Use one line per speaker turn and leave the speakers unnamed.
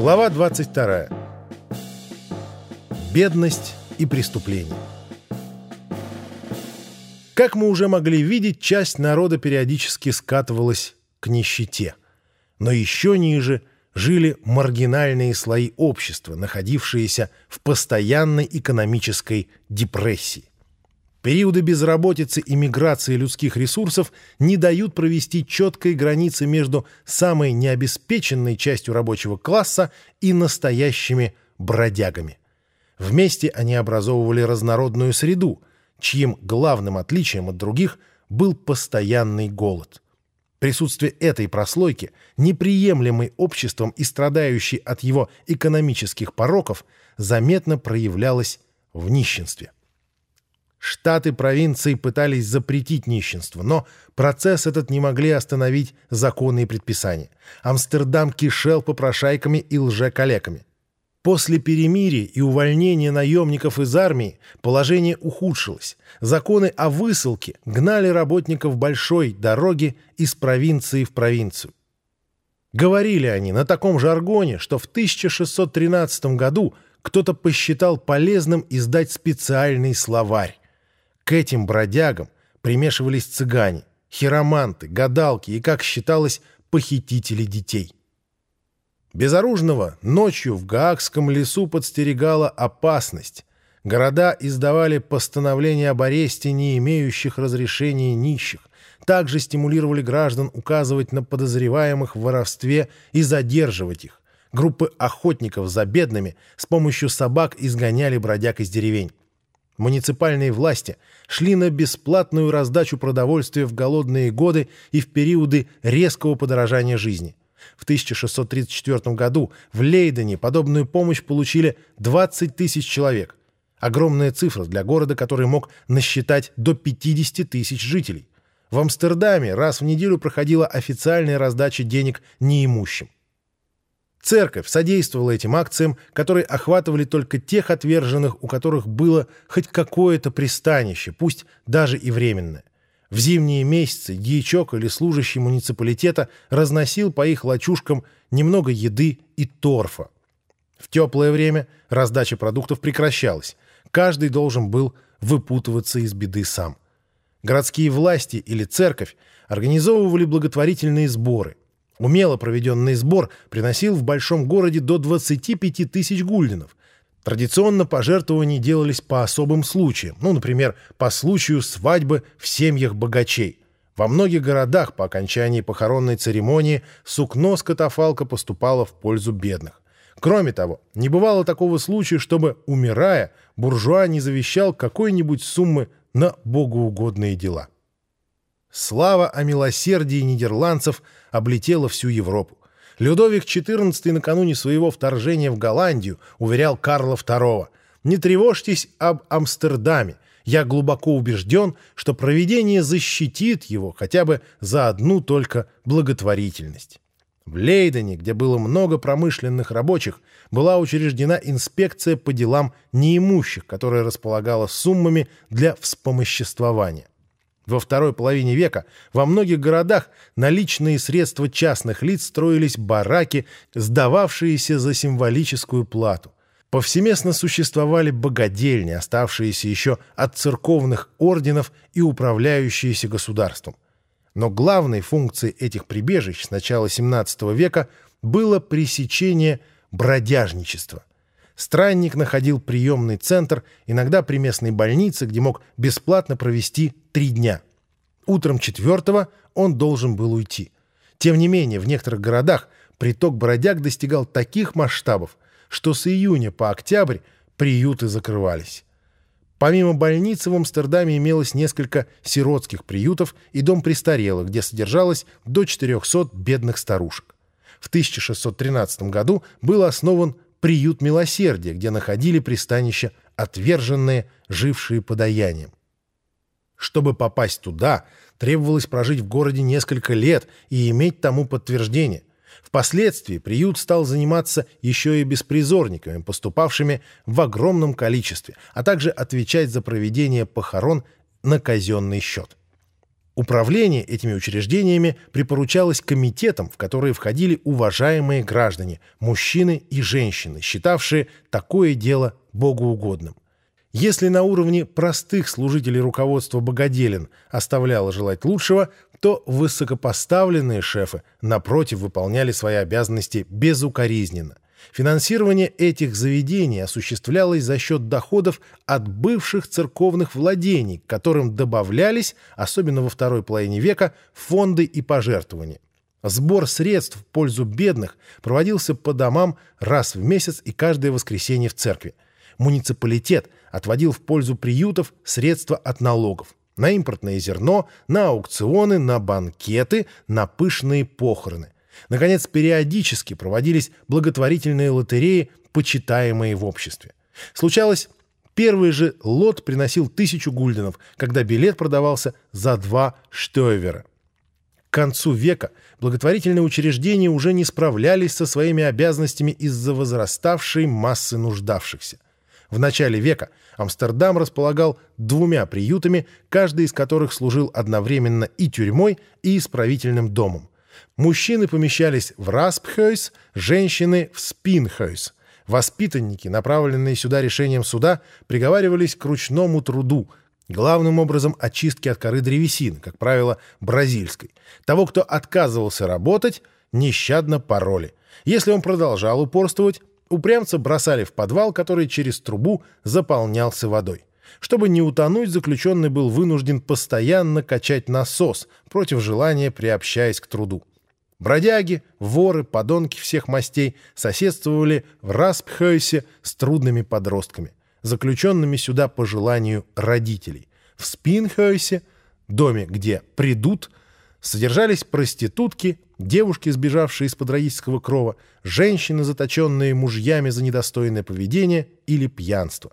Глава 22. Бедность и преступление. Как мы уже могли видеть, часть народа периодически скатывалась к нищете. Но еще ниже жили маргинальные слои общества, находившиеся в постоянной экономической депрессии. Периоды безработицы и миграции людских ресурсов не дают провести четкой границы между самой необеспеченной частью рабочего класса и настоящими бродягами. Вместе они образовывали разнородную среду, чьим главным отличием от других был постоянный голод. Присутствие этой прослойки, неприемлемой обществом и страдающей от его экономических пороков, заметно проявлялось в нищенстве. Штаты провинции пытались запретить нищенство, но процесс этот не могли остановить законы и предписания. Амстердам кишел попрошайками и лжекалеками. После перемирия и увольнения наемников из армии положение ухудшилось. Законы о высылке гнали работников большой дороги из провинции в провинцию. Говорили они на таком жаргоне, что в 1613 году кто-то посчитал полезным издать специальный словарь. К этим бродягам примешивались цыгане, хироманты, гадалки и, как считалось, похитители детей. Безоружного ночью в Гаагском лесу подстерегала опасность. Города издавали постановления об аресте не имеющих разрешения нищих. Также стимулировали граждан указывать на подозреваемых в воровстве и задерживать их. Группы охотников за бедными с помощью собак изгоняли бродяг из деревень муниципальные власти шли на бесплатную раздачу продовольствия в голодные годы и в периоды резкого подорожания жизни. В 1634 году в Лейдене подобную помощь получили 20 тысяч человек. Огромная цифра для города, который мог насчитать до 50 тысяч жителей. В Амстердаме раз в неделю проходила официальная раздача денег неимущим. Церковь содействовала этим акциям, которые охватывали только тех отверженных, у которых было хоть какое-то пристанище, пусть даже и временное. В зимние месяцы дьячок или служащий муниципалитета разносил по их лачушкам немного еды и торфа. В теплое время раздача продуктов прекращалась. Каждый должен был выпутываться из беды сам. Городские власти или церковь организовывали благотворительные сборы. Умело проведенный сбор приносил в большом городе до 25 тысяч гульденов. Традиционно пожертвования делались по особым случаям, ну, например, по случаю свадьбы в семьях богачей. Во многих городах по окончании похоронной церемонии сукно с катафалка поступало в пользу бедных. Кроме того, не бывало такого случая, чтобы, умирая, буржуа не завещал какой-нибудь суммы на богоугодные дела. Слава о милосердии нидерландцев облетела всю Европу. Людовик XIV накануне своего вторжения в Голландию уверял Карла II «Не тревожьтесь об Амстердаме. Я глубоко убежден, что проведение защитит его хотя бы за одну только благотворительность». В Лейдене, где было много промышленных рабочих, была учреждена инспекция по делам неимущих, которая располагала суммами для вспомоществования. Во второй половине века во многих городах наличные средства частных лиц строились бараки, сдававшиеся за символическую плату. Повсеместно существовали богадельни, оставшиеся еще от церковных орденов и управляющиеся государством. Но главной функцией этих прибежищ с начала XVII века было пресечение бродяжничества. Странник находил приемный центр, иногда при местной больнице, где мог бесплатно провести три дня. Утром четвертого он должен был уйти. Тем не менее, в некоторых городах приток бродяг достигал таких масштабов, что с июня по октябрь приюты закрывались. Помимо больницы в Амстердаме имелось несколько сиротских приютов и дом престарелых, где содержалось до 400 бедных старушек. В 1613 году был основан приют милосердия, где находили пристанище отверженные, жившие подаянием. Чтобы попасть туда, требовалось прожить в городе несколько лет и иметь тому подтверждение. Впоследствии приют стал заниматься еще и беспризорниками, поступавшими в огромном количестве, а также отвечать за проведение похорон на казенный счет. Управление этими учреждениями припоручалось комитетам, в которые входили уважаемые граждане, мужчины и женщины, считавшие такое дело богоугодным. Если на уровне простых служителей руководства богоделин оставляло желать лучшего, то высокопоставленные шефы, напротив, выполняли свои обязанности безукоризненно. Финансирование этих заведений осуществлялось за счет доходов от бывших церковных владений, к которым добавлялись, особенно во второй половине века, фонды и пожертвования. Сбор средств в пользу бедных проводился по домам раз в месяц и каждое воскресенье в церкви. Муниципалитет отводил в пользу приютов средства от налогов на импортное зерно, на аукционы, на банкеты, на пышные похороны. Наконец, периодически проводились благотворительные лотереи, почитаемые в обществе. Случалось, первый же лот приносил тысячу гульденов, когда билет продавался за два штойвера. К концу века благотворительные учреждения уже не справлялись со своими обязанностями из-за возраставшей массы нуждавшихся. В начале века Амстердам располагал двумя приютами, каждый из которых служил одновременно и тюрьмой, и исправительным домом. Мужчины помещались в Распхёйс, женщины — в Спинхёйс. Воспитанники, направленные сюда решением суда, приговаривались к ручному труду, главным образом очистки от коры древесины, как правило, бразильской. Того, кто отказывался работать, нещадно пороли. Если он продолжал упорствовать, Упрямца бросали в подвал, который через трубу заполнялся водой. Чтобы не утонуть, заключенный был вынужден постоянно качать насос против желания, приобщаясь к труду. Бродяги, воры, подонки всех мастей соседствовали в Распхёйсе с трудными подростками, заключенными сюда по желанию родителей. В Спинхёйсе, доме, где придут, содержались проститутки, девушки, сбежавшие из-под родительского крова, женщины, заточенные мужьями за недостойное поведение или пьянство.